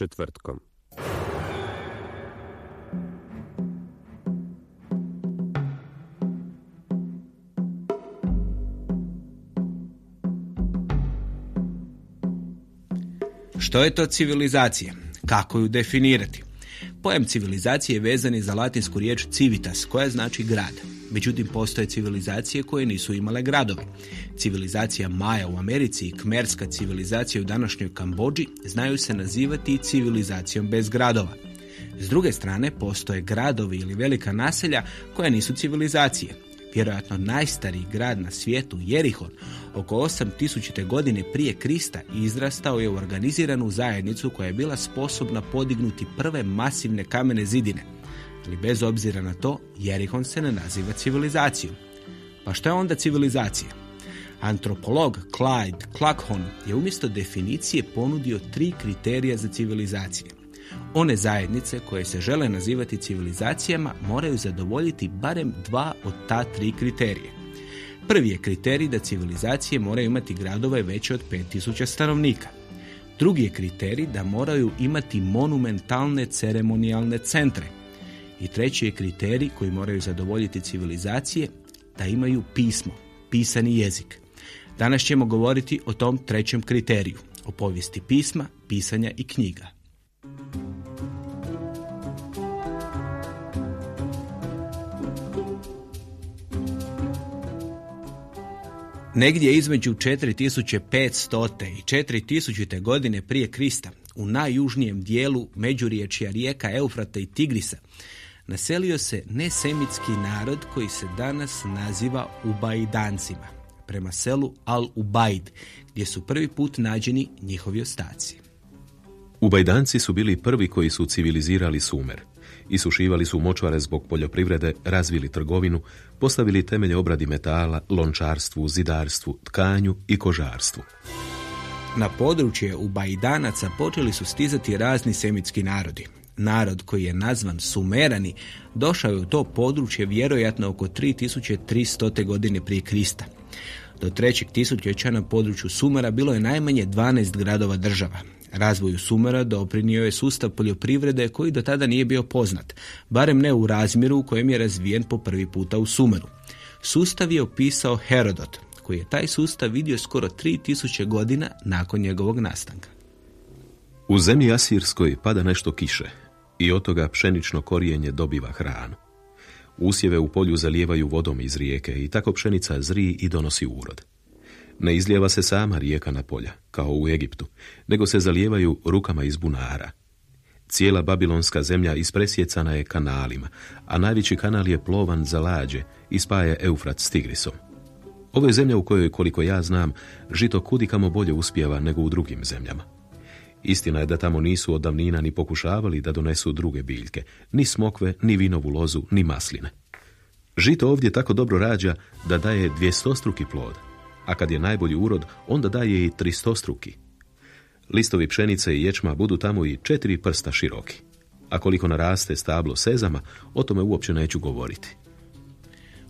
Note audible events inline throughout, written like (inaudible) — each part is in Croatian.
četvrtkom. Što je to civilizacija? Kako ju definirati? Pojam civilizacije je vezan je za latinsku riječ civitas, koja znači grad. Međutim, postoje civilizacije koje nisu imale gradove. Civilizacija Maja u Americi i kmerska civilizacija u današnjoj Kambođi znaju se nazivati civilizacijom bez gradova. S druge strane, postoje gradovi ili velika naselja koja nisu civilizacije. Vjerojatno najstariji grad na svijetu, Jerihon, oko 8000. godine prije Krista izrastao je u organiziranu zajednicu koja je bila sposobna podignuti prve masivne kamene zidine. Ali bez obzira na to, Jerihon se ne naziva civilizacijom. Pa što je onda civilizacija? Antropolog Clyde Cluckhon je umjesto definicije ponudio tri kriterija za civilizacije. One zajednice koje se žele nazivati civilizacijama moraju zadovoljiti barem dva od ta tri kriterije. Prvi je kriterij da civilizacije moraju imati gradove veće od 5000 stanovnika. Drugi je kriterij da moraju imati monumentalne ceremonijalne centre. I treći je kriterij koji moraju zadovoljiti civilizacije da imaju pismo, pisani jezik. Danas ćemo govoriti o tom trećem kriteriju, o povijesti pisma, pisanja i knjiga. Negdje između 4500. i 4000. godine prije Krista, u najjužnijem dijelu međuriječja rijeka Eufrata i Tigrisa, naselio se nesemitski narod koji se danas naziva Ubajdancima, prema selu Al-Ubaid, gdje su prvi put nađeni njihovi ostaci. Ubajdanci su bili prvi koji su civilizirali Sumer. Isušivali su močvare zbog poljoprivrede, razvili trgovinu, postavili temelje obradi metala, lončarstvu, zidarstvu, tkanju i kožarstvu. Na područje u Bajdanaca počeli su stizati razni semitski narodi. Narod koji je nazvan Sumerani došao je u to područje vjerojatno oko 3300. godine prije Krista. Do trećeg tisućeća na području Sumera bilo je najmanje 12 gradova država. Razvoju Sumera doprinio je sustav poljoprivrede koji do tada nije bio poznat, barem ne u razmjeru u kojem je razvijen po prvi puta u Sumeru. Sustav je opisao Herodot, koji je taj sustav vidio skoro 3000 godina nakon njegovog nastanka. U zemlji Asirskoj pada nešto kiše i od toga pšenično korijenje dobiva hranu. Usjeve u polju zalijevaju vodom iz rijeke i tako pšenica zri i donosi urod. Ne izlijeva se sama rijeka na polja, kao u Egiptu, nego se zalijevaju rukama iz bunara. Cijela babilonska zemlja ispresjecana je kanalima, a najveći kanal je plovan za lađe i spaja Eufrat s Tigrisom. Ovo je zemlja u kojoj, koliko ja znam, žito kudikamo bolje uspjeva nego u drugim zemljama. Istina je da tamo nisu od davnina ni pokušavali da donesu druge biljke, ni smokve, ni vinovu lozu, ni masline. Žito ovdje tako dobro rađa da daje dvjestostruki plod, a kad je najbolji urod, onda daje i tristostruki. Listovi pšenice i ječma budu tamo i četiri prsta široki. A koliko naraste stablo sezama, o tome uopće neću govoriti.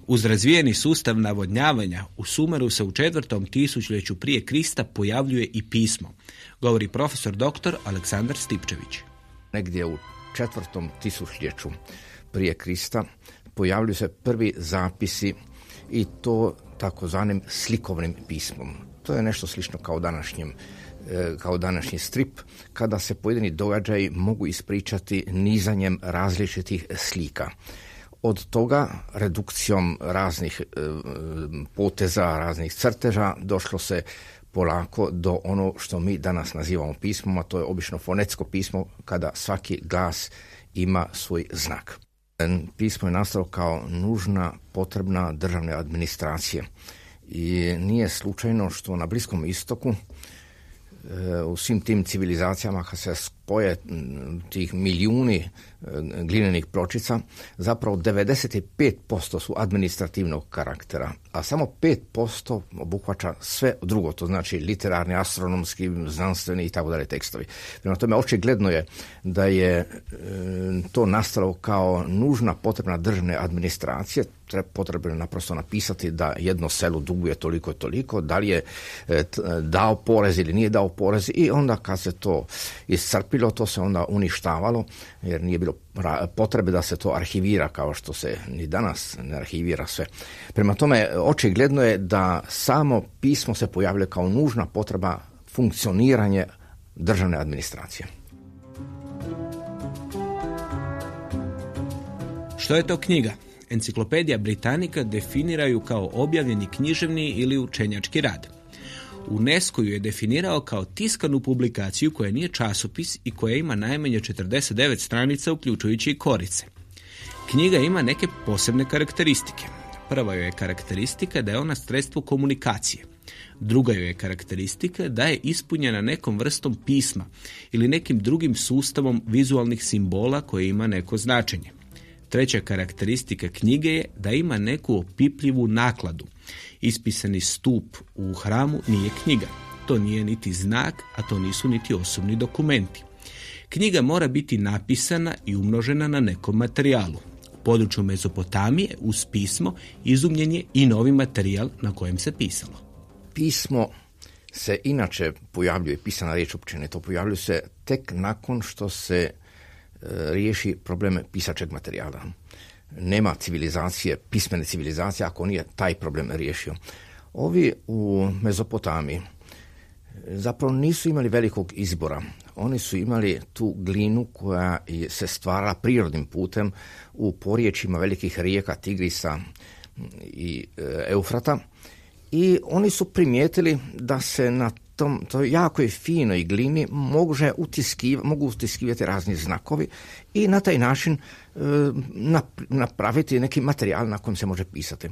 Uz razvijeni sustav navodnjavanja u Sumeru se u četvrtom tisućljeću prije Krista pojavljuje i pismo, govori profesor dr. Aleksandar Stipčević. Negdje u četvrtom tisućljeću prije Krista pojavljuju se prvi zapisi i to takozvanim slikovnim pismom. To je nešto slično kao današnjem e, kao današnji strip, kada se pojedini događaji mogu ispričati nizanjem različitih slika. Od toga, redukcijom raznih e, poteza, raznih crteža, došlo se polako do ono što mi danas nazivamo pismom, a to je obično fonetsko pismo, kada svaki glas ima svoj znak. Pismo je nastalo kao nužna, potrebna državne administracije. I nije slučajno što na Bliskom istoku e, u svim tim civilizacijama kad se spoje tih milijuni e, glinenih pločica, zapravo 95% su administrativnog karaktera, a samo 5% obuhvaća sve drugo, to znači literarni, astronomski, znanstveni i tako dalje tekstovi. Prema tome, očigledno je da je e, to nastalo kao nužna potrebna državne administracije, potrebno je naprosto napisati da jedno selo duguje toliko i toliko, da li je e, dao porez ili nije dao porez i onda kad se to iscrpilo, to se onda uništavalo jer nije bilo potrebe da se to arhivira kao što se ni danas ne arhivira sve. Prema tome, očigledno je da samo pismo se pojavlja kao nužna potreba funkcioniranje državne administracije. Što je to knjiga? Enciklopedija Britanika definiraju kao objavljeni književni ili učenjački rad. UNESCO ju je definirao kao tiskanu publikaciju koja nije časopis i koja ima najmanje 49 stranica uključujući i korice. Knjiga ima neke posebne karakteristike. Prva joj je karakteristika da je ona sredstvo komunikacije. Druga joj je karakteristika da je ispunjena nekom vrstom pisma ili nekim drugim sustavom vizualnih simbola koje ima neko značenje. Treća karakteristika knjige je da ima neku opipljivu nakladu. Ispisani stup u hramu nije knjiga. To nije niti znak, a to nisu niti osobni dokumenti. Knjiga mora biti napisana i umnožena na nekom materijalu. U području Mezopotamije uz pismo izumljen je i novi materijal na kojem se pisalo. Pismo se inače pojavljuje, pisana riječ to pojavljuje se tek nakon što se riješi probleme pisačeg materijala. Nema civilizacije, pismene civilizacije ako nije taj problem riješio. Ovi u Mezopotamiji zapravo nisu imali velikog izbora. Oni su imali tu glinu koja se stvara prirodnim putem u porječima velikih rijeka Tigrisa i e, Eufrata i oni su primijetili da se na tom je finoj glini može utiskiv, mogu utiskivati razni znakovi i na taj način e, napraviti neki materijal na kojem se može pisati.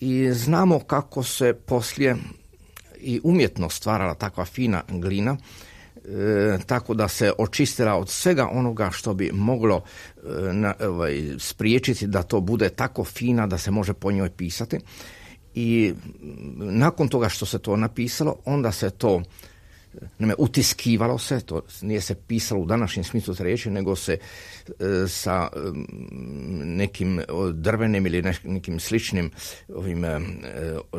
I znamo kako se poslije i umjetno stvarala takva fina glina, e, tako da se očistila od svega onoga što bi moglo e, na, ovaj, spriječiti da to bude tako fina da se može po njoj pisati i nakon toga što se to napisalo, onda se to Naime, utiskivalo se, to nije se pisalo u današnjem smislu riječi, nego se e, sa nekim drvenim ili nekim sličnim ovim e,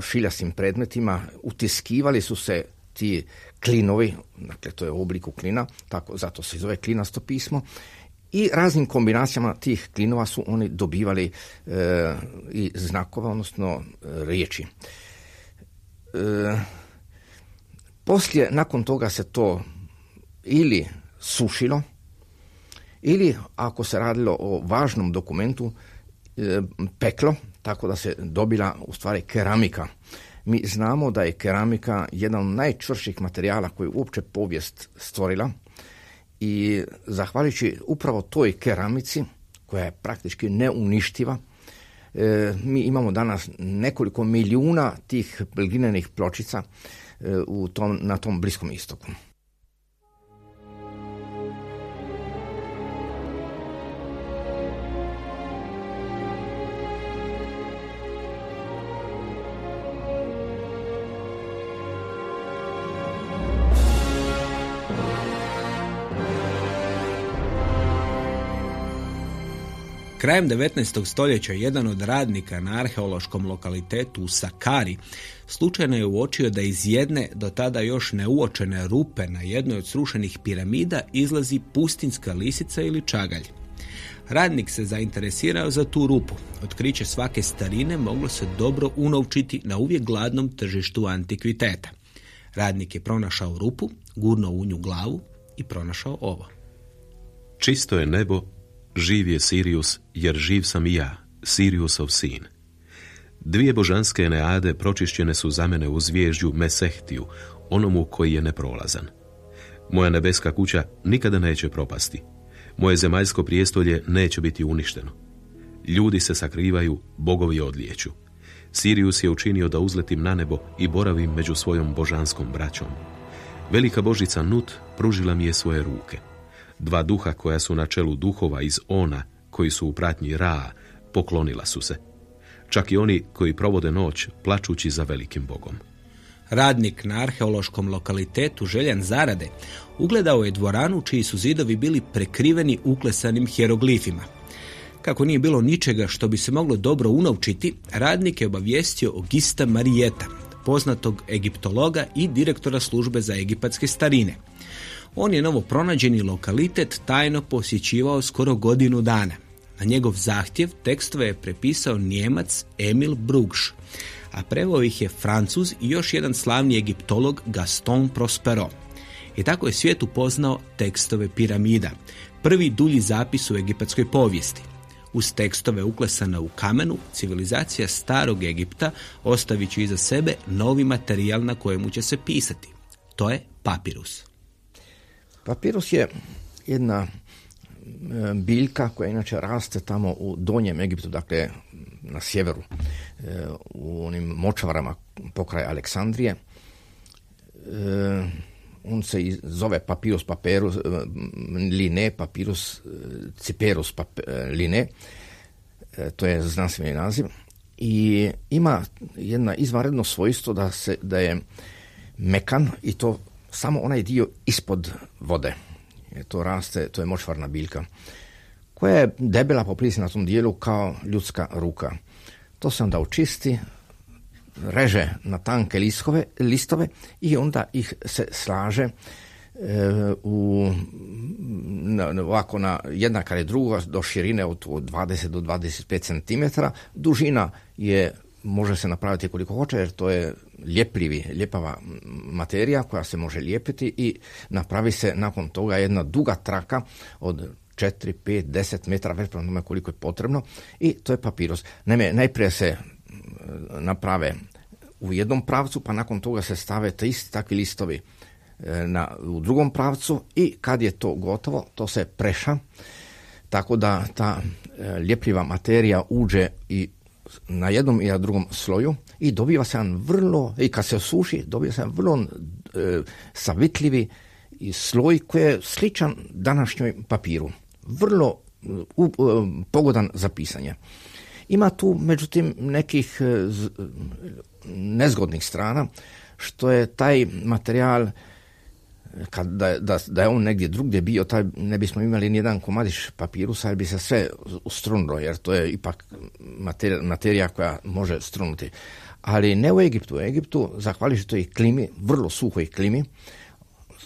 šiljastim predmetima utiskivali su se ti klinovi, dakle to je u obliku klina, tako zato se zove klinasto pismo i raznim kombinacijama tih klinova su oni dobivali e, i znakova, odnosno e, riječi. E, poslije, nakon toga se to ili sušilo, ili ako se radilo o važnom dokumentu, e, peklo, tako da se dobila u stvari keramika. Mi znamo da je keramika jedan od najčvršćih materijala koji uopće povijest stvorila, i zahvaljujući upravo toj keramici koja je praktički neuništiva e, mi imamo danas nekoliko milijuna tih glinenih pločica e, u tom, na tom Bliskom istoku. Krajem 19. stoljeća jedan od radnika na arheološkom lokalitetu u Sakari slučajno je uočio da iz jedne do tada još neuočene rupe na jednoj od srušenih piramida izlazi pustinska lisica ili čagalj. Radnik se zainteresirao za tu rupu. Otkriće svake starine moglo se dobro unovčiti na uvijek gladnom tržištu antikviteta. Radnik je pronašao rupu, gurno u nju glavu i pronašao ovo. Čisto je nebo Živ je Sirius, jer živ sam i ja, Siriusov sin. Dvije božanske neade pročišćene su za mene u zvježđu Mesehtiju, onomu koji je neprolazan. Moja nebeska kuća nikada neće propasti. Moje zemaljsko prijestolje neće biti uništeno. Ljudi se sakrivaju, bogovi odlijeću. Sirius je učinio da uzletim na nebo i boravim među svojom božanskom braćom. Velika božica Nut pružila mi je svoje ruke. Dva duha koja su na čelu duhova iz Ona, koji su u pratnji Ra, poklonila su se. Čak i oni koji provode noć, plačući za velikim Bogom. Radnik na arheološkom lokalitetu željan zarade ugledao je dvoranu čiji su zidovi bili prekriveni uklesanim hieroglifima. Kako nije bilo ničega što bi se moglo dobro unovčiti, radnik je obavijestio o Gista Marijeta, poznatog egiptologa i direktora službe za egipatske starine. On je novo pronađeni lokalitet tajno posjećivao skoro godinu dana. Na njegov zahtjev tekstove je prepisao Njemac Emil Brugsch, a preveo ih je Francuz i još jedan slavni egiptolog Gaston Prospero. I tako je svijet upoznao tekstove piramida, prvi dulji zapis u egipatskoj povijesti. Uz tekstove uklesane u kamenu, civilizacija starog Egipta ostavit će iza sebe novi materijal na kojemu će se pisati. To je papirus. Papirus je jedna e, biljka koja inače raste tamo u donjem Egiptu, dakle na sjeveru, e, u onim močvarama pokraj Aleksandrije. E, on se zove papirus paperus line, papirus ciperus line, to je znanstveni naziv, i ima jedna izvanredno svojstvo da, se, da je mekan i to samo onaj dio ispod vode. To raste, to je močvarna biljka koja je debela po na tom dijelu kao ljudska ruka. To se onda očisti, reže na tanke listove, listove i onda ih se slaže e, u na, ovako na jednaka je druga do širine od 20 do 25 cm. Dužina je može se napraviti koliko hoće jer to je ljepljivi, ljepava materija koja se može lijepiti i napravi se nakon toga jedna duga traka od 4, 5, 10 metara, već prema koliko je potrebno i to je papirus. Naime, najprije se naprave u jednom pravcu, pa nakon toga se stave te isti takvi listovi e, na, u drugom pravcu i kad je to gotovo, to se preša, tako da ta e, ljepljiva materija uđe i na jednom i na drugom sloju i dobiva se jedan vrlo, i kad se osuši, dobiva se jedan vrlo e, savitljivi sloj koji je sličan današnjoj papiru. Vrlo u, pogodan za pisanje. Ima tu, međutim, nekih e, nezgodnih strana, što je taj materijal kad da, da, da je on negdje drugdje bio, taj ne bismo imali ni jedan komadiš papirusa, jer bi se sve ustrunulo, jer to je ipak materija, materija koja može strunuti. Ali ne u Egiptu. U Egiptu, zahvaljujući toj klimi, vrlo suhoj klimi,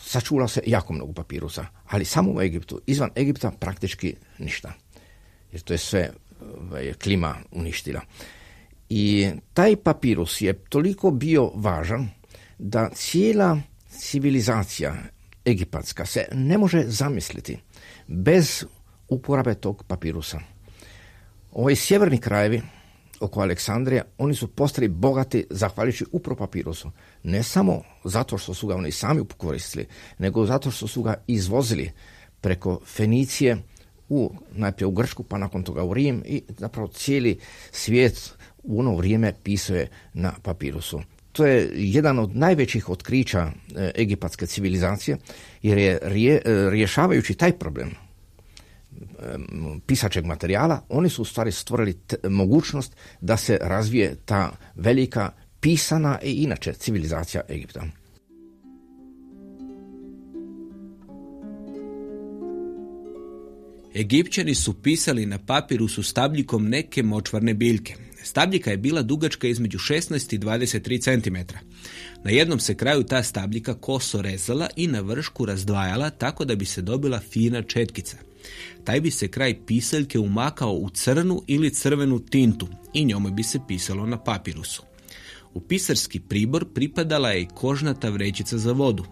sačula se jako mnogo papirusa. Ali samo u Egiptu, izvan Egipta praktički ništa. Jer to je sve ovaj, klima uništila. I taj papirus je toliko bio važan da cijela civilizacija egipatska se ne može zamisliti bez uporabe tog papirusa. Ovi sjeverni krajevi oko Aleksandrije, oni su postali bogati zahvaljujući upravo papirusu. Ne samo zato što su ga oni sami koristili, nego zato što su ga izvozili preko Fenicije u, najprije u Grčku, pa nakon toga u Rim i zapravo cijeli svijet u ono vrijeme pisao je na papirusu to je jedan od najvećih otkrića e, egipatske civilizacije, jer je rije, e, rješavajući taj problem pisačeg materijala, oni su u stvari stvorili mogućnost da se razvije ta velika pisana i inače civilizacija Egipta. Egipćani su pisali na papiru su stabljikom neke močvarne biljke. Stabljika je bila dugačka između 16 i 23 cm. Na jednom se kraju ta stabljika koso rezala i na vršku razdvajala tako da bi se dobila fina četkica. Taj bi se kraj pisaljke umakao u crnu ili crvenu tintu i njome bi se pisalo na papirusu. U pisarski pribor pripadala je i kožnata vrećica za vodu.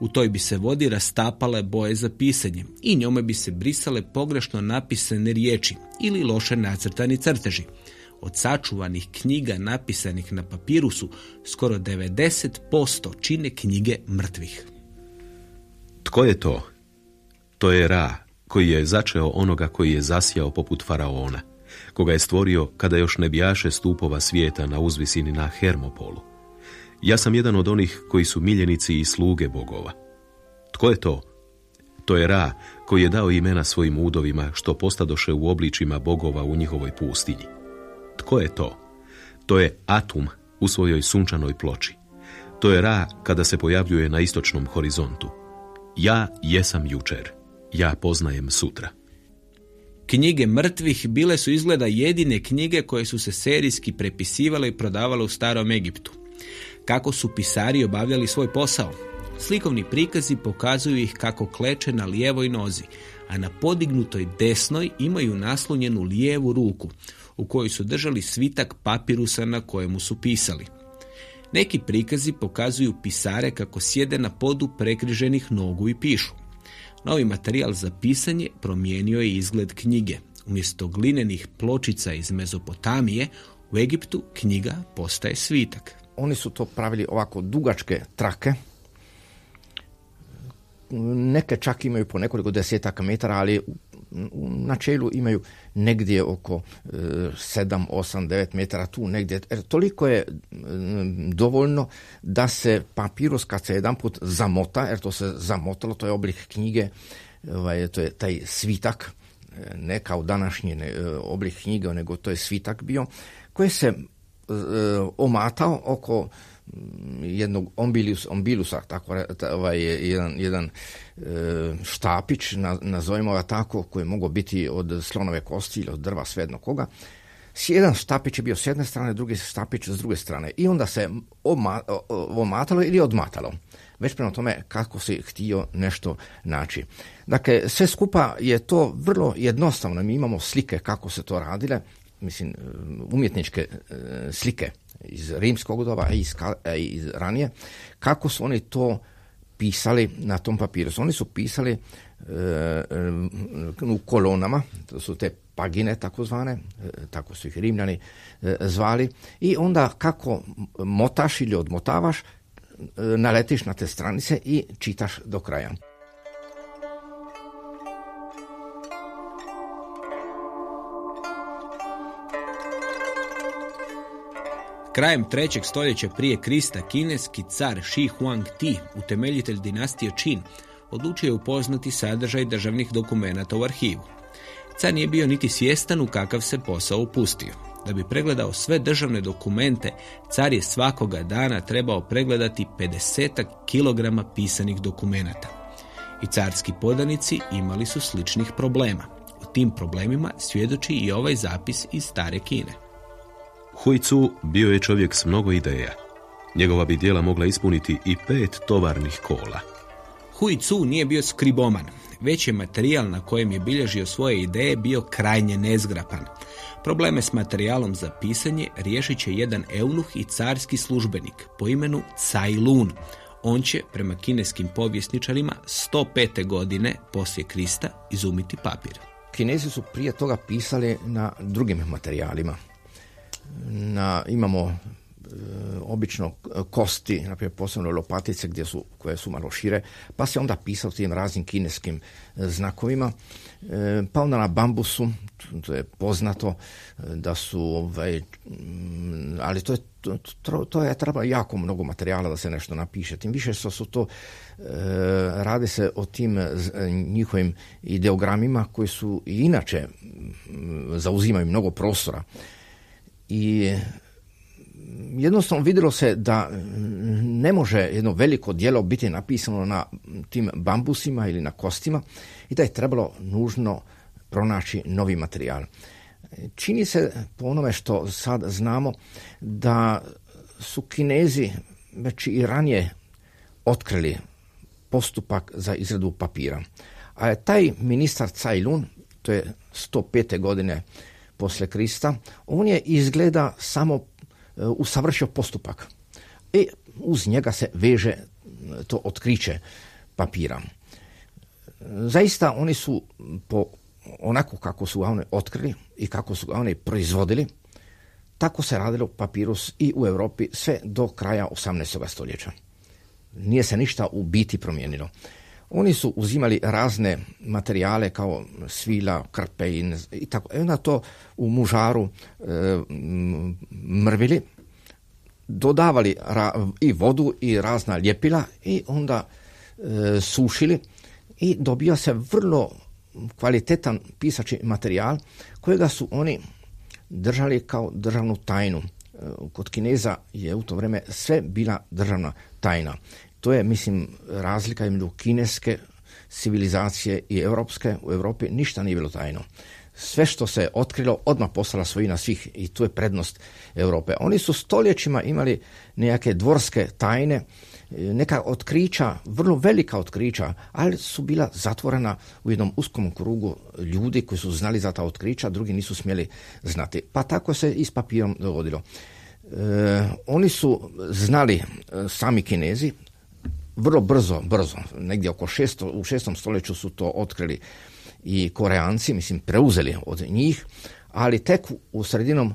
U toj bi se vodi rastapale boje za pisanje i njome bi se brisale pogrešno napisane riječi ili loše nacrtani crteži. Od sačuvanih knjiga napisanih na papirusu skoro 90% čine knjige mrtvih. Tko je to? To je Ra, koji je začeo onoga koji je zasjao poput faraona, koga je stvorio kada još ne bijaše stupova svijeta na uzvisini na Hermopolu. Ja sam jedan od onih koji su miljenici i sluge bogova. Tko je to? To je Ra, koji je dao imena svojim udovima što postadoše u obličima bogova u njihovoj pustinji. Tko je to? To je Atum u svojoj sunčanoj ploči. To je Ra kada se pojavljuje na istočnom horizontu. Ja jesam jučer. Ja poznajem sutra. Knjige mrtvih bile su izgleda jedine knjige koje su se serijski prepisivale i prodavale u starom Egiptu. Kako su pisari obavljali svoj posao? Slikovni prikazi pokazuju ih kako kleče na lijevoj nozi, a na podignutoj desnoj imaju naslonjenu lijevu ruku, u kojoj su držali svitak papirusa na kojemu su pisali. Neki prikazi pokazuju pisare kako sjede na podu prekriženih nogu i pišu. Novi materijal za pisanje promijenio je izgled knjige. Umjesto glinenih pločica iz Mezopotamije, u Egiptu knjiga postaje svitak. Oni su to pravili ovako dugačke trake, neke čak imaju po nekoliko desetaka metara, ali u načelu imaju negdje oko 7, 8, 9 metara tu negdje. Jer toliko je dovoljno da se papirus kad se jedan put zamota, jer to se zamotalo, to je oblik knjige, ovaj, to je taj svitak, ne kao današnji ne, oblik knjige, nego to je svitak bio, koji se e, omatao oko jednog ombilius, ombilusa, tako, ovaj, jedan, jedan e, štapić, nazovimo ga tako, koji je mogao biti od slonove kosti ili od drva, svejedno koga. Jedan štapić je bio s jedne strane, drugi štapić s druge strane. I onda se oma, omatalo ili odmatalo. Već prema tome kako si htio nešto naći. Dakle, sve skupa je to vrlo jednostavno. Mi imamo slike kako se to radile, mislim, umjetničke e, slike iz rimskog doba i iz, iz ranije, kako su oni to pisali na tom papiru. Oni su pisali e, u kolonama, to su te pagine takozvane, e, tako su ih rimljani e, zvali, i onda kako motaš ili odmotavaš, naletiš na te stranice i čitaš do kraja. Krajem trećeg stoljeća prije Krista kineski car Shi Huang Ti, utemeljitelj dinastije Qin, odlučio je upoznati sadržaj državnih dokumenata u arhivu. Car nije bio niti svjestan u kakav se posao upustio. Da bi pregledao sve državne dokumente, car je svakoga dana trebao pregledati 50 kilograma pisanih dokumenata. I carski podanici imali su sličnih problema. O tim problemima svjedoči i ovaj zapis iz stare Kine. Hui bio je čovjek s mnogo ideja. Njegova bi dijela mogla ispuniti i pet tovarnih kola. Hui nije bio skriboman, već je materijal na kojem je bilježio svoje ideje bio krajnje nezgrapan. Probleme s materijalom za pisanje riješit će jedan eunuh i carski službenik po imenu Cai Lun. On će, prema kineskim povjesničarima, 105. godine poslije Krista izumiti papir. Kinezi su prije toga pisali na drugim materijalima na, imamo e, obično kosti, naprimjer posebno lopatice gdje su, koje su malo šire, pa se onda pisao tim raznim kineskim e, znakovima, e, pa onda na bambusu, to je poznato da su, ovaj, ali to je, to, to je treba jako mnogo materijala da se nešto napiše, tim više što su to, radi se o tim njihovim ideogramima koji su inače zauzimaju mnogo prostora i jednostavno vidjelo se da ne može jedno veliko djelo biti napisano na tim bambusima ili na kostima i da je trebalo nužno pronaći novi materijal. Čini se po onome što sad znamo da su Kinezi već i ranije otkrili postupak za izradu papira. A je taj ministar Cajlun, to je 105. godine posle Krista, on je izgleda samo e, usavršio postupak. I uz njega se veže to otkriće papira. Zaista oni su po onako kako su ga oni otkrili i kako su ga oni proizvodili, tako se radilo papirus i u Europi sve do kraja 18. stoljeća. Nije se ništa u biti promijenilo. Oni su uzimali razne materijale kao svila, krpe i tako. I onda to u mužaru e, mrvili, dodavali i vodu i razna ljepila i onda e, sušili i dobija se vrlo kvalitetan pisači materijal kojega su oni držali kao državnu tajnu. E, kod Kineza je u to vrijeme sve bila državna tajna. To je, mislim, razlika između kineske civilizacije i europske. U Europi ništa nije bilo tajno. Sve što se otkrilo odmah postala svojina svih i tu je prednost Europe. Oni su stoljećima imali nekakve dvorske tajne, neka otkrića, vrlo velika otkrića, ali su bila zatvorena u jednom uskom krugu ljudi koji su znali za ta otkrića, drugi nisu smjeli znati. Pa tako se i s papirom dogodilo. E, oni su znali e, sami kinezi, vrlo brzo, brzo, negdje oko šesto, u šestom stoljeću su to otkrili i koreanci, mislim, preuzeli od njih, ali tek u sredinom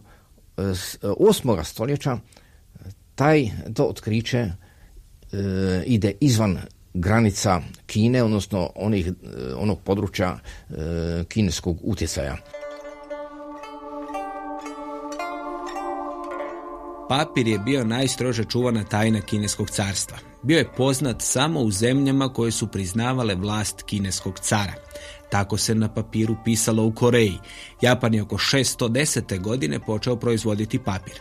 e, osmoga stoljeća taj to otkriće e, ide izvan granica Kine, odnosno onih, e, onog područja kineskog utjecaja. Papir je bio najstrože čuvana tajna kineskog carstva. Bio je poznat samo u zemljama koje su priznavale vlast kineskog cara. Tako se na papiru pisalo u Koreji. Japan je oko 610. godine počeo proizvoditi papir.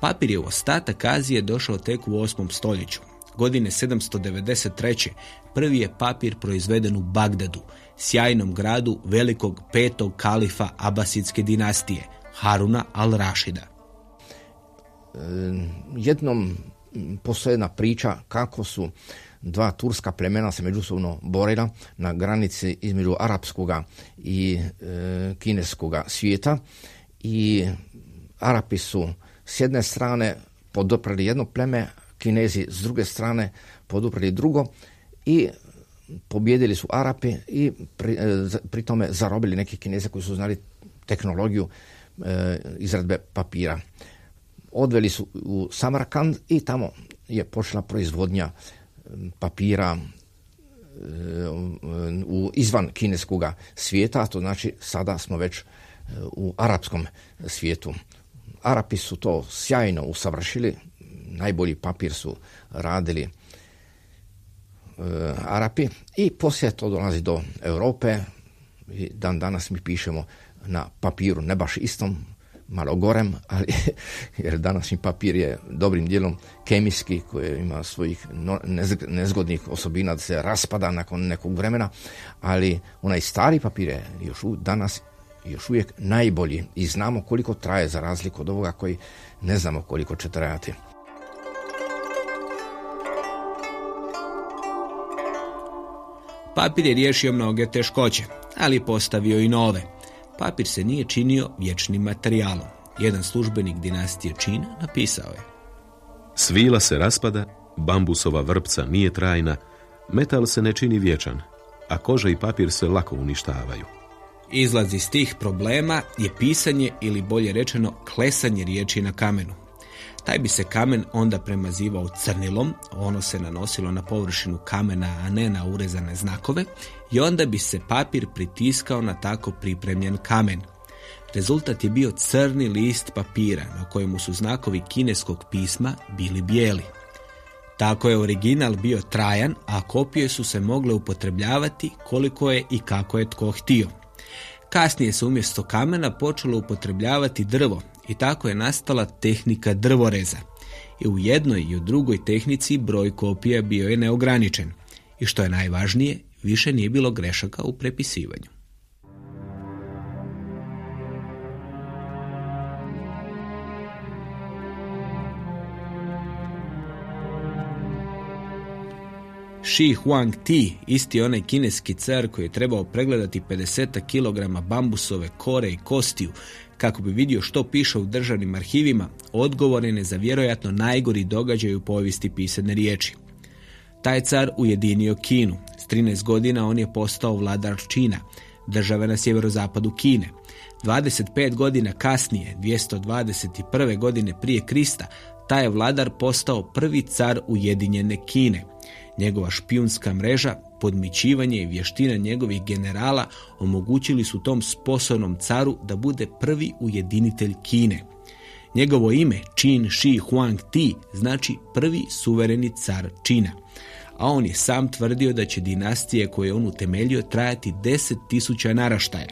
Papir je u ostatak Azije došao tek u 8. stoljeću. Godine 793. prvi je papir proizveden u Bagdadu, sjajnom gradu velikog petog kalifa Abasidske dinastije, Haruna al-Rašida. Jednom postoje priča kako su dva turska plemena se međusobno borila na granici između arapskoga i e, kineskoga svijeta i Arapi su s jedne strane poduprli jedno pleme, Kinezi s druge strane poduprli drugo i pobjedili su Arapi i pri, e, tome zarobili neke Kineze koji su znali tehnologiju e, izradbe papira. Odveli su u Samarkand i tamo je počela proizvodnja papira e, u izvan kineskog svijeta, to znači sada smo već e, u arapskom svijetu. Arapi su to sjajno usavršili, najbolji papir su radili e, Arapi i poslije to dolazi do Europe i dan danas mi pišemo na papiru, ne baš istom malo gorem, ali (laughs) jer današnji papir je dobrim dijelom kemijski koji ima svojih nezgodnih osobina da se raspada nakon nekog vremena, ali onaj stari papir je još danas još uvijek najbolji i znamo koliko traje za razliku od ovoga koji ne znamo koliko će trajati. Papir je riješio mnoge teškoće, ali postavio i nove papir se nije činio vječnim materijalom. Jedan službenik dinastije Čina napisao je. Svila se raspada, bambusova vrpca nije trajna, metal se ne čini vječan, a koža i papir se lako uništavaju. Izlaz iz tih problema je pisanje ili bolje rečeno klesanje riječi na kamenu. Taj bi se kamen onda premazivao crnilom, ono se nanosilo na površinu kamena, a ne na urezane znakove, i onda bi se papir pritiskao na tako pripremljen kamen. Rezultat je bio crni list papira na kojemu su znakovi kineskog pisma bili bijeli. Tako je original bio trajan, a kopije su se mogle upotrebljavati koliko je i kako je tko htio. Kasnije se umjesto kamena počelo upotrebljavati drvo i tako je nastala tehnika drvoreza. I u jednoj i u drugoj tehnici broj kopija bio je neograničen. I što je najvažnije, više nije bilo grešaka u prepisivanju. Shi Huang Ti, isti onaj kineski car koji je trebao pregledati 50 kg bambusove kore i kostiju kako bi vidio što piše u državnim arhivima, odgovoren je za vjerojatno najgori događaj u povijesti pisane riječi. Taj car ujedinio Kinu. S 13 godina on je postao vladar Čina, države na sjeverozapadu Kine. 25 godina kasnije, 221. godine prije Krista, taj je vladar postao prvi car Ujedinjene Kine. Njegova špijunska mreža, podmićivanje i vještina njegovih generala omogućili su tom sposobnom caru da bude prvi ujedinitelj Kine. Njegovo ime, Qin Shi Huang Ti, znači prvi suvereni car Čina. a on je sam tvrdio da će dinastije koje je on utemeljio trajati deset tisuća naraštaja.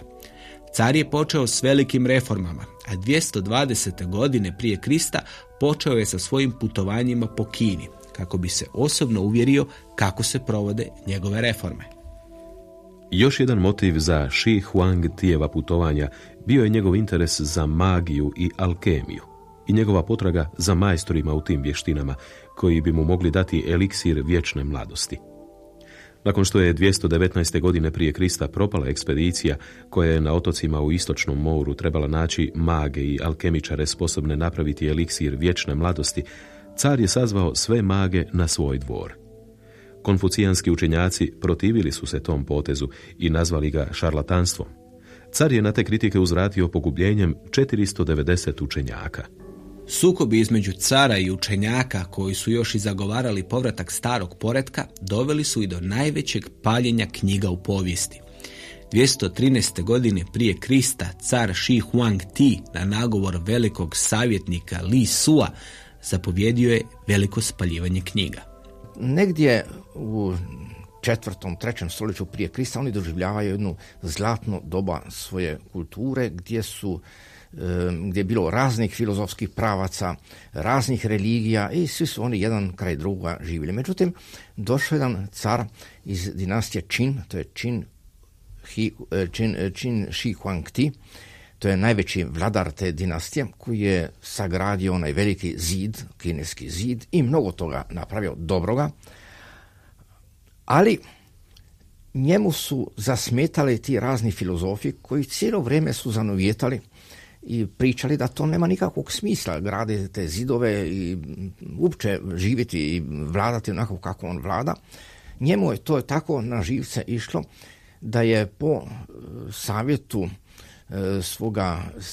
Car je počeo s velikim reformama, a 220. godine prije Krista počeo je sa svojim putovanjima po Kini, kako bi se osobno uvjerio kako se provode njegove reforme. Još jedan motiv za Shi Huang Tijeva putovanja bio je njegov interes za magiju i alkemiju i njegova potraga za majstorima u tim vještinama koji bi mu mogli dati eliksir vječne mladosti. Nakon što je 219. godine prije Krista propala ekspedicija koja je na otocima u istočnom moru trebala naći mage i alkemičare sposobne napraviti eliksir vječne mladosti, car je sazvao sve mage na svoj dvor. Konfucijanski učenjaci protivili su se tom potezu i nazvali ga šarlatanstvom. Car je na te kritike uzvratio pogubljenjem 490 učenjaka. Sukobi između cara i učenjaka koji su još i zagovarali povratak starog poretka doveli su i do najvećeg paljenja knjiga u povijesti. 213. godine prije Krista car Shi Huang Ti na nagovor velikog savjetnika Li Sua zapovjedio je veliko spaljivanje knjiga. Negdje u četvrtom, trećem stoljeću prije Krista oni doživljavaju jednu zlatnu doba svoje kulture gdje su gdje je bilo raznih filozofskih pravaca, raznih religija i svi su oni jedan kraj druga živjeli. Međutim, došao jedan car iz dinastije Qin, to je Qin, Hi, Qin, Qin Shi Huangti, to je najveći vladar te dinastije koji je sagradio onaj veliki zid, kineski zid i mnogo toga napravio dobroga, ali njemu su zasmetali ti razni filozofi koji cijelo vrijeme su zanovjetali i pričali da to nema nikakvog smisla graditi te zidove i uopće živjeti i vladati onako kako on vlada. Njemu je to tako na živce išlo da je po e, savjetu e, svoga e,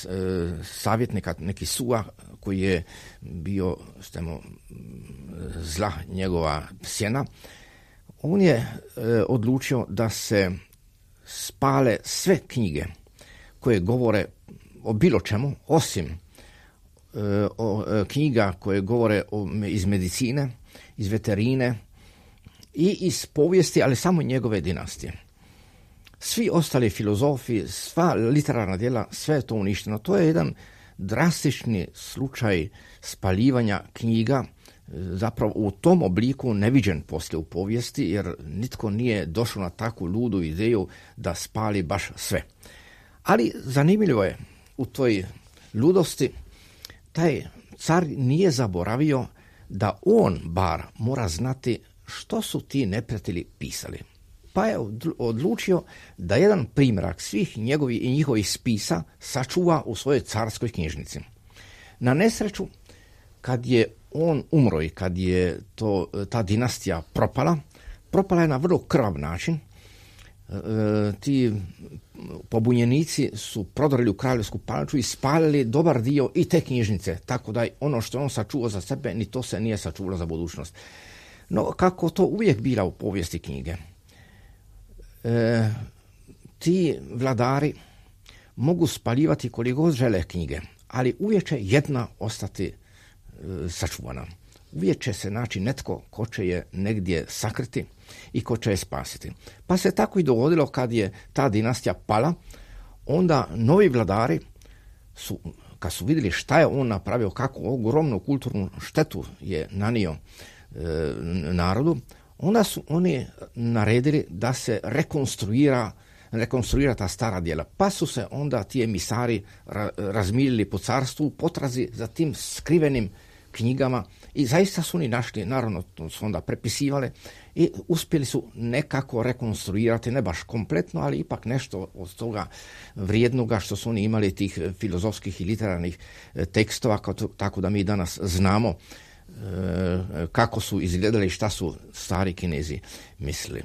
savjetnika, neki suga koji je bio stemo, zla njegova sjena, on je odlučio da se spale sve knjige koje govore o bilo čemu, osim e, o, e, knjiga koje govore o, iz medicine, iz veterine i iz povijesti, ali samo njegove dinastije. Svi ostali filozofi, sva literarna djela, sve je to uništeno. To je jedan drastični slučaj spaljivanja knjiga, e, zapravo u tom obliku neviđen poslije u povijesti, jer nitko nije došao na takvu ludu ideju da spali baš sve. Ali zanimljivo je u toj ludosti, taj car nije zaboravio da on bar mora znati što su ti neprijatelji pisali. Pa je odlučio da jedan primjerak svih njegovih i njihovih spisa sačuva u svojoj carskoj knjižnici. Na nesreću, kad je on umro i kad je to, ta dinastija propala, propala je na vrlo krvav način. E, ti pobunjenici su prodrli u kraljevsku palaču i spalili dobar dio i te knjižnice, tako da ono što on sačuvao za sebe, ni to se nije sačuvalo za budućnost. No, kako to uvijek bila u povijesti knjige, e, ti vladari mogu spaljivati koliko žele knjige, ali uvijek će jedna ostati e, sačuvana. Uvijek će se naći netko ko će je negdje sakriti i ko će je spasiti. Pa se tako i dogodilo kad je ta dinastija pala, onda novi vladari su, kad su vidjeli šta je on napravio, kako ogromnu kulturnu štetu je nanio e, narodu, onda su oni naredili da se rekonstruira rekonstruira ta stara djela. Pa su se onda ti emisari ra, razmiljili po carstvu potrazi za tim skrivenim knjigama i zaista su oni našli, naravno to su onda prepisivale i uspjeli su nekako rekonstruirati, ne baš kompletno, ali ipak nešto od toga vrijednoga što su oni imali tih filozofskih i literarnih e, tekstova, tako da mi danas znamo e, kako su izgledali i šta su stari kinezi mislili.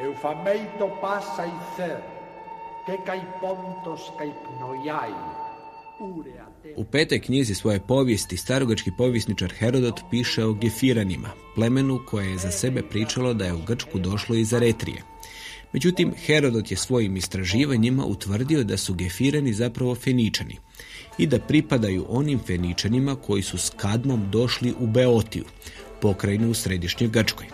Eufameito pasa i u petoj knjizi svoje povijesti starogački povjesničar Herodot piše o Gefiranima, plemenu koje je za sebe pričalo da je u Grčku došlo iz Aretrije. Međutim, Herodot je svojim istraživanjima utvrdio da su Gefireni zapravo Feničani i da pripadaju onim Feničanima koji su s Kadmom došli u Beotiju, pokrajinu u središnjoj Grčkoj.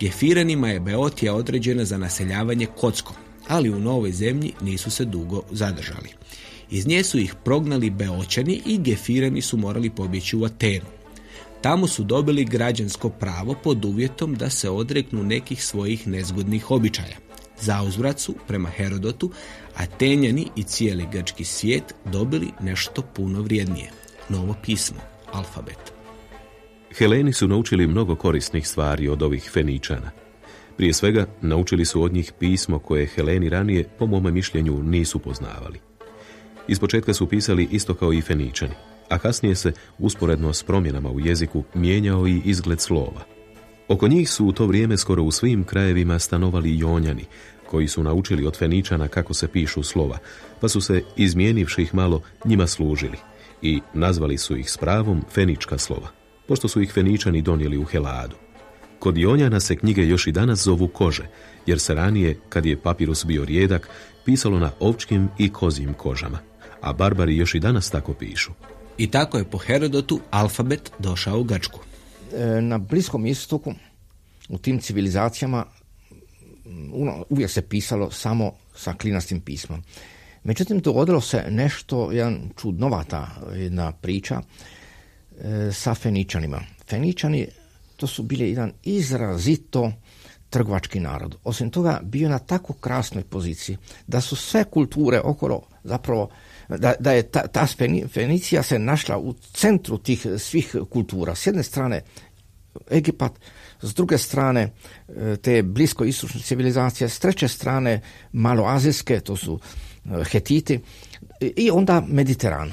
Gefiranima je Beotija određena za naseljavanje kockom, ali u novoj zemlji nisu se dugo zadržali. Iz nje su ih prognali Beoćani i Gefirani su morali pobjeći u Atenu. Tamo su dobili građansko pravo pod uvjetom da se odreknu nekih svojih nezgodnih običaja. Za uzvrat su, prema Herodotu, Atenjani i cijeli grčki svijet dobili nešto puno vrijednije. Novo pismo, alfabet. Heleni su naučili mnogo korisnih stvari od ovih Feničana. Prije svega, naučili su od njih pismo koje Heleni ranije, po mome mišljenju, nisu poznavali. Ispočetka su pisali isto kao i Feničani, a kasnije se, usporedno s promjenama u jeziku, mijenjao i izgled slova. Oko njih su u to vrijeme skoro u svim krajevima stanovali Jonjani, koji su naučili od Feničana kako se pišu slova, pa su se, izmijenivši ih malo, njima služili i nazvali su ih s pravom Fenička slova, pošto su ih Feničani donijeli u Heladu. Kod Jonjana se knjige još i danas zovu kože, jer se ranije, kad je papirus bio rijedak, pisalo na ovčkim i kozijim kožama, a barbari još i danas tako pišu. I tako je po Herodotu alfabet došao u Grčku. E, na Bliskom istoku, u tim civilizacijama, uvijek se pisalo samo sa klinastim pismom. Međutim, dogodilo se nešto, jedan čudnovata jedna priča e, sa Feničanima. Feničani, to su bili jedan izrazito trgovački narod. Osim toga, bio na tako krasnoj poziciji da su sve kulture okolo zapravo da, da je ta, ta Fenicija se našla u centru tih svih kultura. S jedne strane Egipat, s druge strane e, te blisko istočne civilizacije, s treće strane maloazijske, to su e, Hetiti, i onda Mediteran.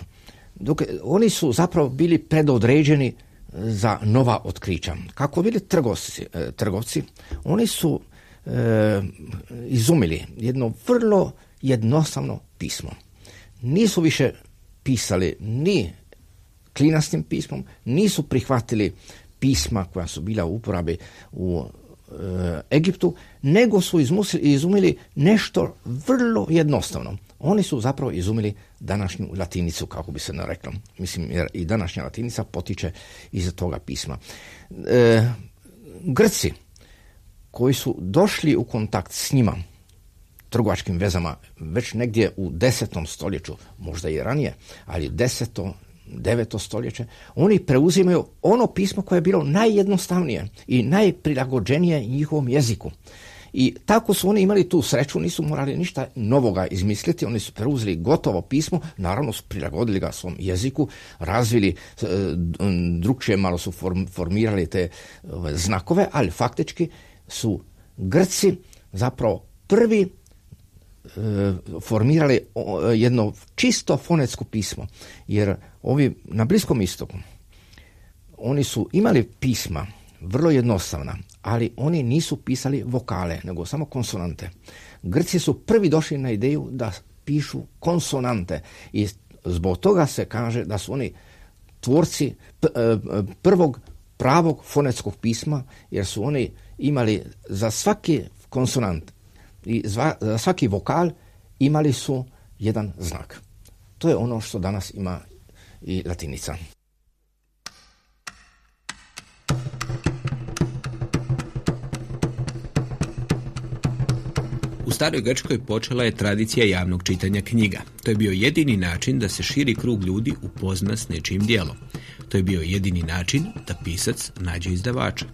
Dok oni su zapravo bili predodređeni za nova otkrića. Kako bili trgovci, e, trgovci oni su izumili jedno vrlo jednostavno pismo nisu više pisali ni klinastim pismom, nisu prihvatili pisma koja su bila u uporabi u e, Egiptu, nego su izumili nešto vrlo jednostavno. Oni su zapravo izumili današnju latinicu, kako bi se nareklo. Mislim, jer i današnja latinica potiče iz toga pisma. E, Grci, koji su došli u kontakt s njima, trgovačkim vezama već negdje u desetom stoljeću, možda i ranije, ali deseto, deveto stoljeće, oni preuzimaju ono pismo koje je bilo najjednostavnije i najprilagođenije njihovom jeziku. I tako su oni imali tu sreću, nisu morali ništa novoga izmisliti, oni su preuzeli gotovo pismo, naravno su prilagodili ga svom jeziku, razvili e, drugčije, malo su formirali te znakove, ali faktički su Grci zapravo prvi E, formirali jedno čisto fonetsko pismo. Jer ovi na Bliskom istoku, oni su imali pisma vrlo jednostavna, ali oni nisu pisali vokale, nego samo konsonante. Grci su prvi došli na ideju da pišu konsonante i zbog toga se kaže da su oni tvorci e, prvog pravog fonetskog pisma, jer su oni imali za svaki konsonant i za svaki vokal imali su jedan znak. To je ono što danas ima i latinica. U staroj Grčkoj počela je tradicija javnog čitanja knjiga. To je bio jedini način da se širi krug ljudi upozna s nečim dijelom. To je bio jedini način da pisac nađe izdavača.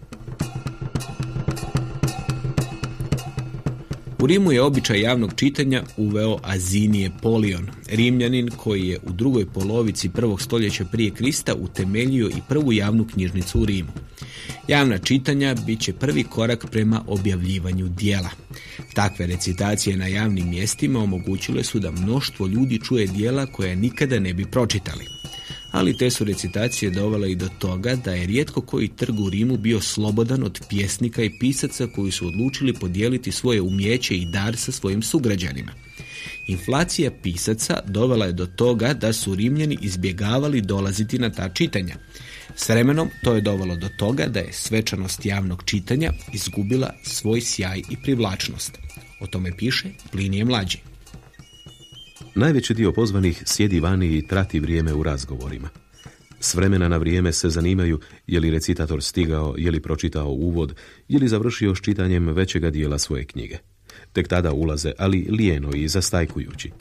U Rimu je običaj javnog čitanja uveo Azinije Polion, rimljanin koji je u drugoj polovici prvog stoljeća prije Krista utemeljio i prvu javnu knjižnicu u Rimu. Javna čitanja bit će prvi korak prema objavljivanju dijela. Takve recitacije na javnim mjestima omogućile su da mnoštvo ljudi čuje dijela koje nikada ne bi pročitali ali te su recitacije dovele i do toga da je rijetko koji trg u Rimu bio slobodan od pjesnika i pisaca koji su odlučili podijeliti svoje umjeće i dar sa svojim sugrađanima. Inflacija pisaca dovela je do toga da su Rimljani izbjegavali dolaziti na ta čitanja. S vremenom to je dovelo do toga da je svečanost javnog čitanja izgubila svoj sjaj i privlačnost. O tome piše Plinije mlađi. Najveći dio pozvanih sjedi vani i trati vrijeme u razgovorima. S vremena na vrijeme se zanimaju je li recitator stigao, je li pročitao uvod, je li završio s čitanjem većega dijela svoje knjige. Tek tada ulaze, ali lijeno i zastajkujući.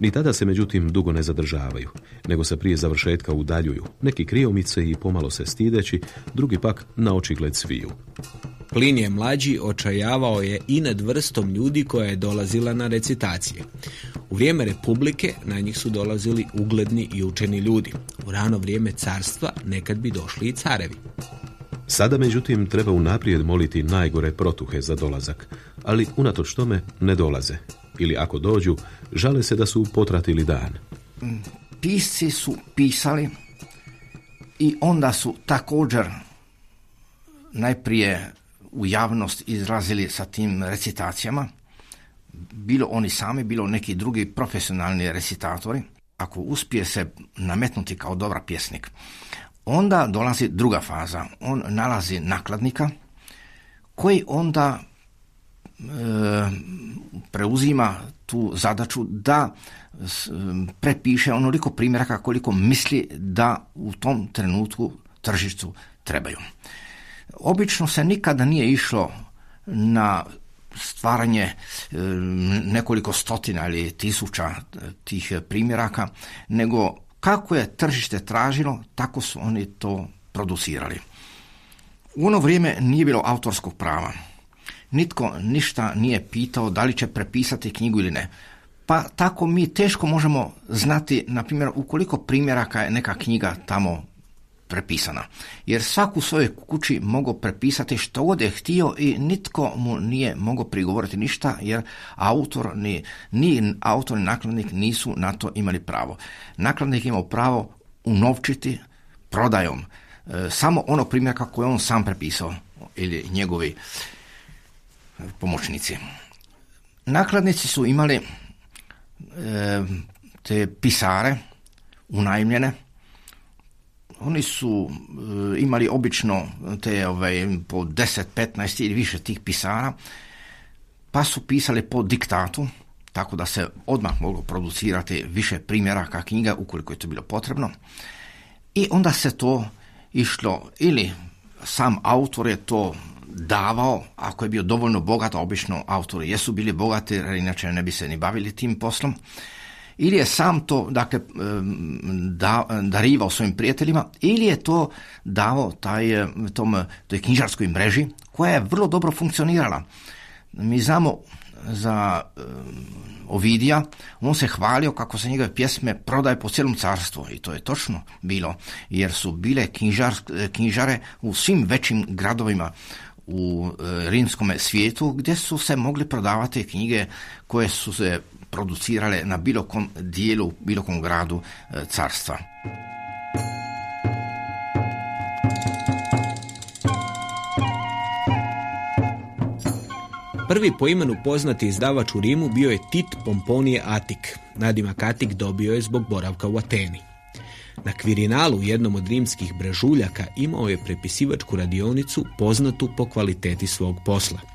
Ni tada se međutim dugo ne zadržavaju, nego se prije završetka udaljuju, neki kriomice i pomalo se stideći, drugi pak na očigled sviju. Plinije mlađi očajavao je i nad vrstom ljudi koja je dolazila na recitacije. U vrijeme Republike na njih su dolazili ugledni i učeni ljudi. U rano vrijeme carstva nekad bi došli i carevi. Sada, međutim, treba unaprijed moliti najgore protuhe za dolazak, ali unatoč tome ne dolaze. Ili ako dođu, žale se da su potratili dan. Pisci su pisali i onda su također najprije u javnost izrazili sa tim recitacijama, bilo oni sami, bilo neki drugi profesionalni recitatori, ako uspije se nametnuti kao dobra pjesnik. Onda dolazi druga faza. On nalazi nakladnika koji onda e, preuzima tu zadaću da prepiše onoliko primjeraka koliko misli da u tom trenutku tržištu trebaju. Obično se nikada nije išlo na stvaranje e, nekoliko stotina ili tisuća tih primjeraka, nego kako je tržište tražilo, tako su oni to producirali. U ono vrijeme nije bilo autorskog prava. Nitko ništa nije pitao da li će prepisati knjigu ili ne. Pa tako mi teško možemo znati, na primjer, ukoliko primjeraka je neka knjiga tamo prepisana. Jer svaku svojoj kući mogao prepisati što god je htio i nitko mu nije mogao prigovoriti ništa jer autor ni, ni autor ni nakladnik nisu na to imali pravo. Nakladnik imao pravo unovčiti prodajom e, samo ono primjer kako je on sam prepisao ili njegovi pomoćnici. Nakladnici su imali e, te pisare unajmljene oni su e, imali obično te ovaj, po 10, 15 ili više tih pisara, pa su pisali po diktatu, tako da se odmah moglo producirati više primjeraka knjiga ukoliko je to bilo potrebno. I onda se to išlo ili sam autor je to davao, ako je bio dovoljno bogat, obično autori jesu bili bogati, jer inače ne bi se ni bavili tim poslom, ili je sam to dakle, da, darivao svojim prijateljima ili je to dao taj, tom, toj knjižarskoj mreži koja je vrlo dobro funkcionirala. Mi znamo za Ovidija, on se hvalio kako se njegove pjesme prodaje po cijelom carstvu i to je točno bilo, jer su bile knjižar, knjižare u svim većim gradovima u e, rimskom svijetu gdje su se mogli prodavati knjige koje su se producirale na bilo kom dijelu, bilo kom gradu e, carstva. Prvi po imenu poznati izdavač u Rimu bio je Tit Pomponije Atik. Nadimak Atik dobio je zbog boravka u Ateni. Na Kvirinalu, jednom od rimskih brežuljaka, imao je prepisivačku radionicu poznatu po kvaliteti svog posla.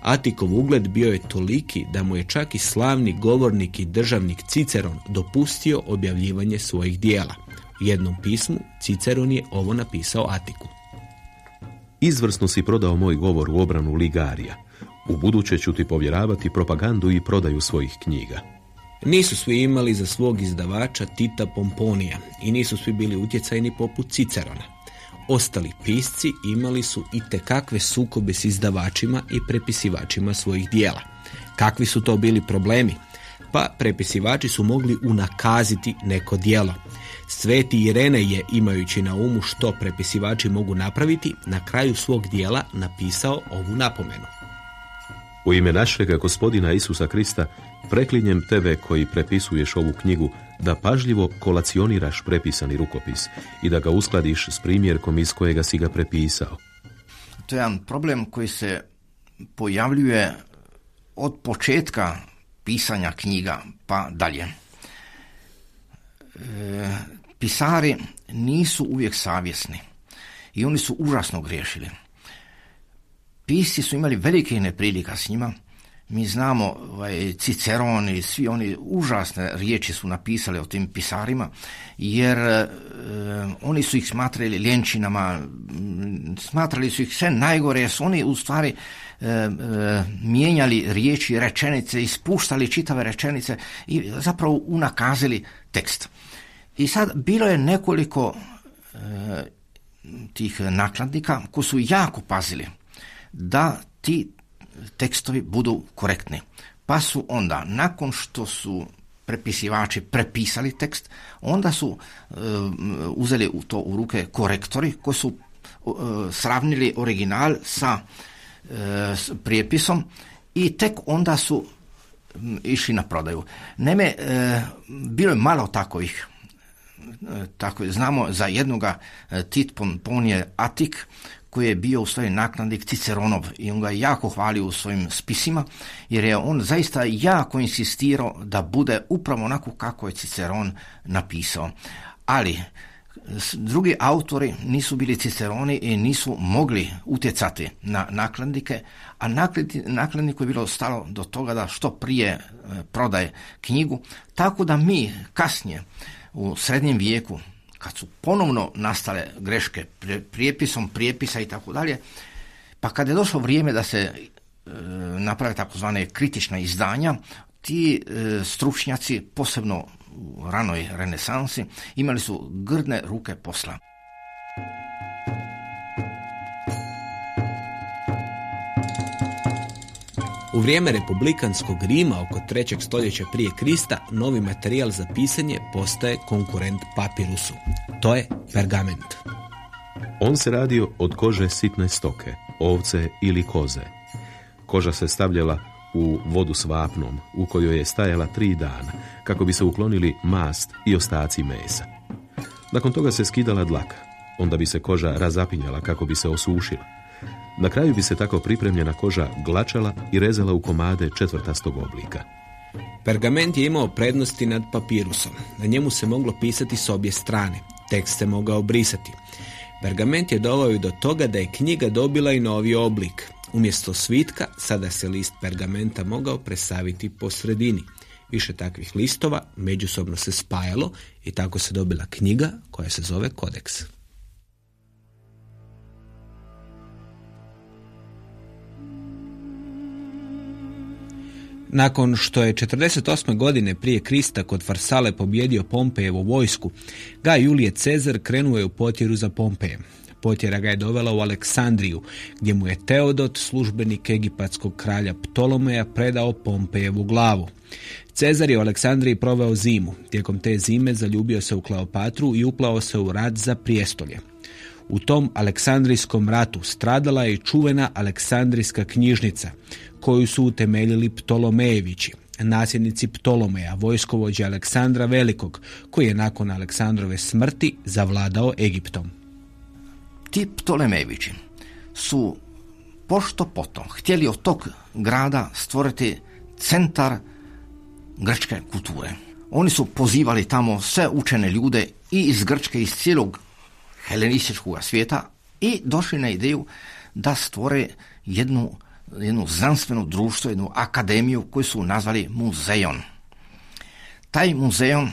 Atikov ugled bio je toliki da mu je čak i slavni govornik i državnik Ciceron dopustio objavljivanje svojih dijela. U jednom pismu Ciceron je ovo napisao Atiku. Izvrsno si prodao moj govor u obranu Ligarija. U buduće ću ti povjeravati propagandu i prodaju svojih knjiga. Nisu svi imali za svog izdavača Tita Pomponija i nisu svi bili utjecajni poput Cicerona. Ostali pisci imali su i kakve sukobe s izdavačima i prepisivačima svojih dijela. Kakvi su to bili problemi? Pa prepisivači su mogli unakaziti neko dijelo. Sveti Irene je, imajući na umu što prepisivači mogu napraviti, na kraju svog dijela napisao ovu napomenu. U ime našega gospodina Isusa Krista preklinjem tebe koji prepisuješ ovu knjigu da pažljivo kolacioniraš prepisani rukopis i da ga uskladiš s primjerkom iz kojega si ga prepisao. To je jedan problem koji se pojavljuje od početka pisanja knjiga pa dalje. E, pisari nisu uvijek savjesni i oni su užasno griješili. Pisci su imali velike neprilika s njima, Mi znamo, ovaj, Ciceron i svi oni užasne riječi su napisali o tim pisarima, jer e, oni su ih smatrali ljenčinama, smatrali su ih sve najgore, jer su oni u stvari e, e, mijenjali riječi, rečenice, ispuštali čitave rečenice i zapravo unakazili tekst. I sad bilo je nekoliko tih nakladnika koji su jako pazili da ti tekstovi budu korektni. Pa su onda, nakon što su prepisivači prepisali tekst, onda su e, uzeli u to u ruke korektori koji su uh, sravnili original sa uh, prijepisom i tek onda su išli na prodaju. Neme, bilo je malo takovih tako znamo za jednoga Tit Pomponije Atik koji je bio u svojoj naknadnik Ciceronov i on ga je jako hvalio u svojim spisima jer je on zaista jako insistirao da bude upravo onako kako je Ciceron napisao. Ali drugi autori nisu bili Ciceroni i nisu mogli utjecati na nakladnike, a nakladniku je bilo stalo do toga da što prije e, prodaje knjigu, tako da mi kasnije u srednjem vijeku kad su ponovno nastale greške prijepisom prijepisa i tako dalje, pa kad je došlo vrijeme da se e, naprave takozvane kritična izdanja, ti e, stručnjaci, posebno u ranoj renesansi, imali su grdne ruke posla. U vrijeme republikanskog Rima oko trećeg stoljeća prije Krista novi materijal za pisanje postaje konkurent papirusu. To je pergament. On se radio od kože sitne stoke, ovce ili koze. Koža se stavljala u vodu s vapnom, u kojoj je stajala tri dana, kako bi se uklonili mast i ostaci mesa. Nakon toga se skidala dlaka, onda bi se koža razapinjala kako bi se osušila. Na kraju bi se tako pripremljena koža glačala i rezala u komade četvrtastog oblika. Pergament je imao prednosti nad papirusom. Na njemu se moglo pisati s obje strane. Tekst se mogao brisati. Pergament je doveo do toga da je knjiga dobila i novi oblik. Umjesto svitka, sada se list pergamenta mogao presaviti po sredini. Više takvih listova međusobno se spajalo i tako se dobila knjiga koja se zove kodeks. Nakon što je 48. godine prije Krista kod Farsale pobjedio Pompejevu vojsku, ga Julije Cezar krenuo je u potjeru za Pompejem. Potjera ga je dovela u Aleksandriju, gdje mu je Teodot, službenik egipatskog kralja Ptolomeja, predao Pompejevu glavu. Cezar je u Aleksandriji proveo zimu. Tijekom te zime zaljubio se u Kleopatru i uplao se u rat za prijestolje. U tom Aleksandrijskom ratu stradala je čuvena Aleksandrijska knjižnica, koju su utemeljili Ptolomejevići, nasljednici Ptolomeja, vojskovođa Aleksandra Velikog, koji je nakon Aleksandrove smrti zavladao Egiptom. Ti Ptolemejevići su pošto potom htjeli od tog grada stvoriti centar grčke kulture. Oni su pozivali tamo sve učene ljude i iz Grčke, iz cijelog helenističkog svijeta i došli na ideju da stvore jednu jednu znanstvenu društvo, jednu akademiju koju su nazvali muzejon. Taj muzejon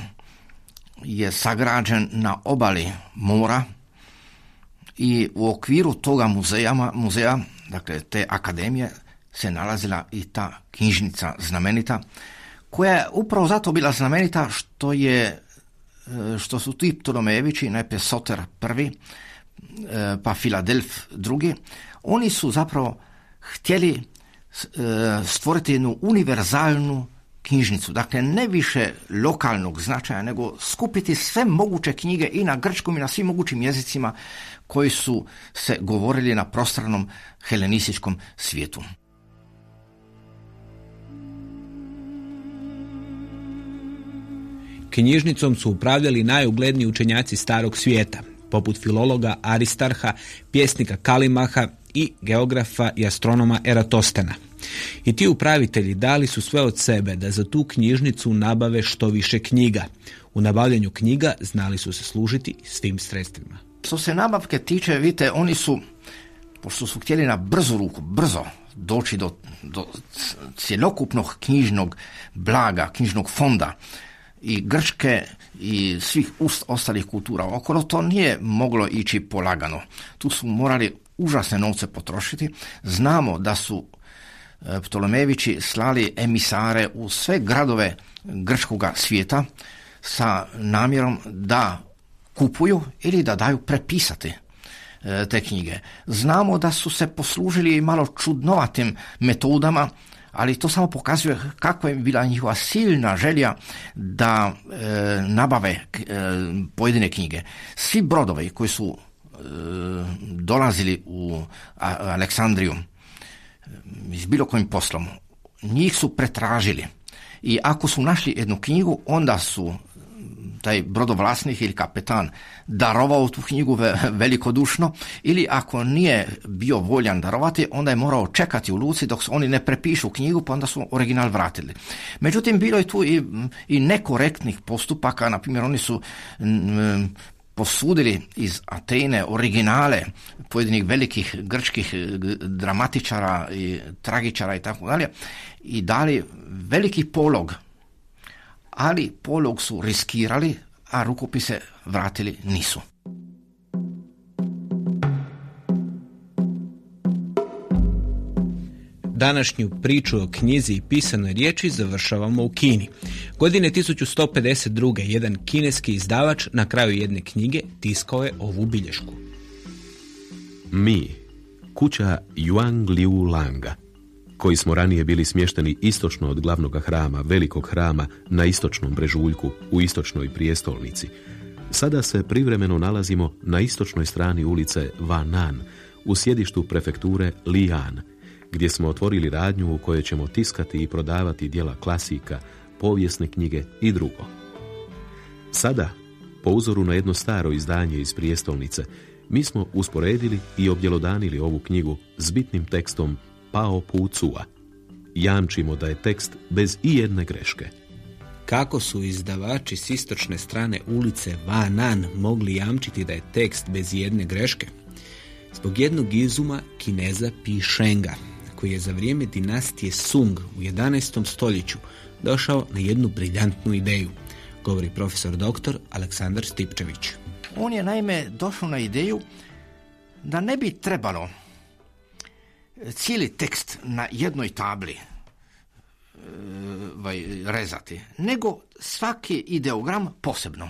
je sagrađen na obali mora i u okviru toga muzeja, muzeja, dakle te akademije, se nalazila i ta knjižnica znamenita, koja je upravo zato bila znamenita što je e, što su ti Ptolomejevići, najprije Soter prvi, e, pa Filadelf drugi, oni su zapravo htjeli e, stvoriti jednu univerzalnu knjižnicu, dakle ne više lokalnog značaja, nego skupiti sve moguće knjige i na grčkom i na svim mogućim jezicima koji su se govorili na prostranom helenističkom svijetu. Knjižnicom su upravljali najugledniji učenjaci starog svijeta, poput filologa Aristarha, pjesnika Kalimaha i geografa i astronoma Eratostena. I ti upravitelji dali su sve od sebe da za tu knjižnicu nabave što više knjiga. U nabavljanju knjiga znali su se služiti svim sredstvima. Što se nabavke tiče, vidite, oni su, pošto su htjeli na brzu ruku, brzo doći do, do cjelokupnog knjižnog blaga, knjižnog fonda i Grčke i svih ostalih kultura okolo, to nije moglo ići polagano. Tu su morali užasne novce potrošiti. Znamo da su e, Ptolomevići slali emisare u sve gradove grčkoga svijeta sa namjerom da kupuju ili da daju prepisati e, te knjige. Znamo da su se poslužili malo čudnovatim metodama, ali to samo pokazuje kakva je bila njihova silna želja da e, nabave e, pojedine knjige. Svi brodovi koji su dolazili u Aleksandriju s bilo kojim poslom, njih su pretražili. I ako su našli jednu knjigu, onda su taj brodovlasnik ili kapetan darovao tu knjigu velikodušno ili ako nije bio voljan darovati, onda je morao čekati u luci dok se oni ne prepišu knjigu pa onda su original vratili. Međutim, bilo je tu i, i nekorektnih postupaka, na primjer oni su posudili iz Atene originale pojedinih velikih grčkih dramatičara i tragičara i tako dalje i dali veliki polog ali polog su riskirali, a rukopise vratili nisu. Današnju priču o knjizi i pisanoj riječi završavamo u Kini. Godine 1152. jedan kineski izdavač na kraju jedne knjige tiskao je ovu bilješku. Mi, kuća Yuan Liu Langa – koji smo ranije bili smješteni istočno od glavnog hrama, velikog hrama, na istočnom brežuljku, u istočnoj prijestolnici. Sada se privremeno nalazimo na istočnoj strani ulice Vanan, u sjedištu prefekture Lian, gdje smo otvorili radnju u kojoj ćemo tiskati i prodavati dijela klasika, povijesne knjige i drugo. Sada, po uzoru na jedno staro izdanje iz prijestolnice, mi smo usporedili i objelodanili ovu knjigu s bitnim tekstom Pao Pucua. Jamčimo da je tekst bez i jedne greške. Kako su izdavači s istočne strane ulice Vanan mogli jamčiti da je tekst bez jedne greške? Zbog jednog izuma kineza Pi koji je za vrijeme dinastije Sung u 11. stoljeću došao na jednu briljantnu ideju, govori profesor doktor Aleksandar Stipčević. On je naime došao na ideju da ne bi trebalo cijeli tekst na jednoj tabli e, ovaj, rezati, nego svaki ideogram posebno.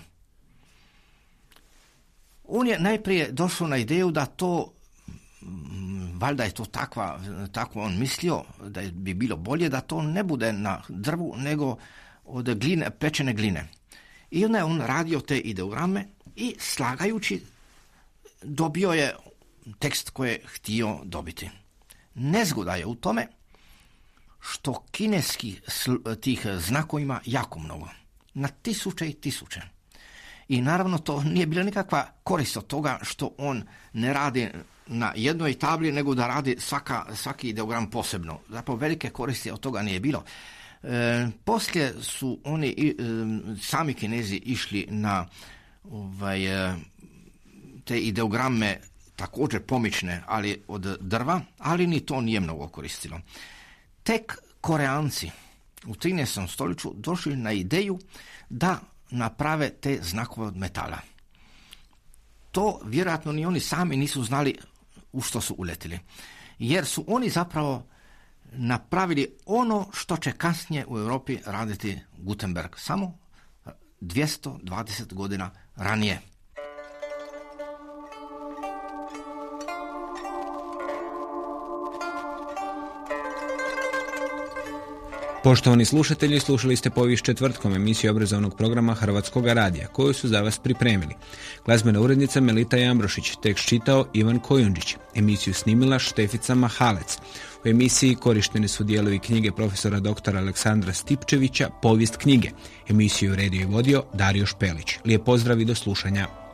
On je najprije došao na ideju da to, valjda je to takva, tako on mislio, da bi bilo bolje da to ne bude na drvu, nego od gline, pečene gline. I onda je on radio te ideograme i slagajući dobio je tekst koji je htio dobiti. Nezgoda je u tome što kineski tih znakova ima jako mnogo. Na tisuće i tisuće. I naravno to nije bila nikakva korist od toga što on ne radi na jednoj tabli, nego da radi svaka, svaki ideogram posebno. Zapravo velike koristi od toga nije bilo. E, poslije su oni e, sami kinezi išli na ovaj, e, te ideograme također pomične, ali od drva, ali ni to nije mnogo koristilo. Tek Koreanci u 13. stoljeću došli na ideju da naprave te znakove od metala. To vjerojatno ni oni sami nisu znali u što su uletili. Jer su oni zapravo napravili ono što će kasnije u Europi raditi Gutenberg. Samo 220 godina ranije. Poštovani slušatelji, slušali ste povijest četvrtkom emisiju obrazovnog programa Hrvatskog radija, koju su za vas pripremili. Glazbena urednica Melita Jambrošić, tekst čitao Ivan Kojundžić, emisiju snimila Štefica Mahalec. U emisiji korišteni su dijelovi knjige profesora dr. Aleksandra Stipčevića Povijest knjige. Emisiju redio i vodio Dario Špelić. Lijep pozdrav i do slušanja.